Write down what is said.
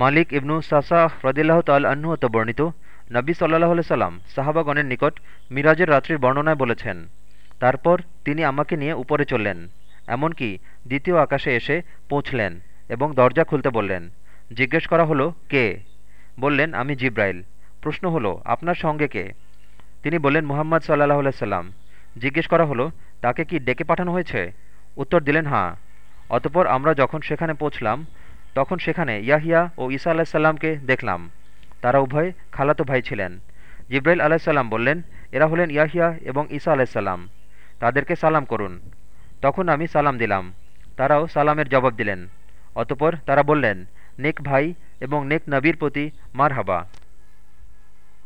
মালিক ইবনু সাসা রদিল্লাহ তাল বর্ণিত, নবী সাল্লাহ সাল্লাম সাহাবাগণের নিকট মিরাজের রাত্রির বর্ণনায় বলেছেন, তারপর তিনি আমাকে নিয়ে উপরে চললেন, এমনকি দ্বিতীয় আকাশে এসে পৌঁছলেন এবং দরজা খুলতে বললেন, জিজ্ঞেস করা হলো, কে? বললেন, আমি জিব্রাইল। প্রশ্ন হলো, আপনার সঙ্গে কে? তিনি বললেন, মুহাম্মদ সাল্লাহ সাল্লাম। জিজ্ঞেস করা হলো, তাকে কি ডেকে পাঠানো হয়েছে? উত্তর দিলেন হাঁ অতপর আমরা যখন সেখানে পৌঁছলাম তখন সেখানে ইয়াহিয়া ও ঈসা আলাহিসাল্লামকে দেখলাম। তারা উভয় খালাতো ভাই ছিলেন। জিব্রাইল আলাহিসাল্লাম বললেন, এরা হলেন ইয়াহিয়া এবং ঈসা আলাহিসাল্লাম তাদেরকে সালাম করুন। তখন আমি সালাম দিলাম। তারাও সালামের জবাব দিলেন। অতপর তারা বললেন, নেক ভাই এবং নেক নবীর প্রতি মার হাবা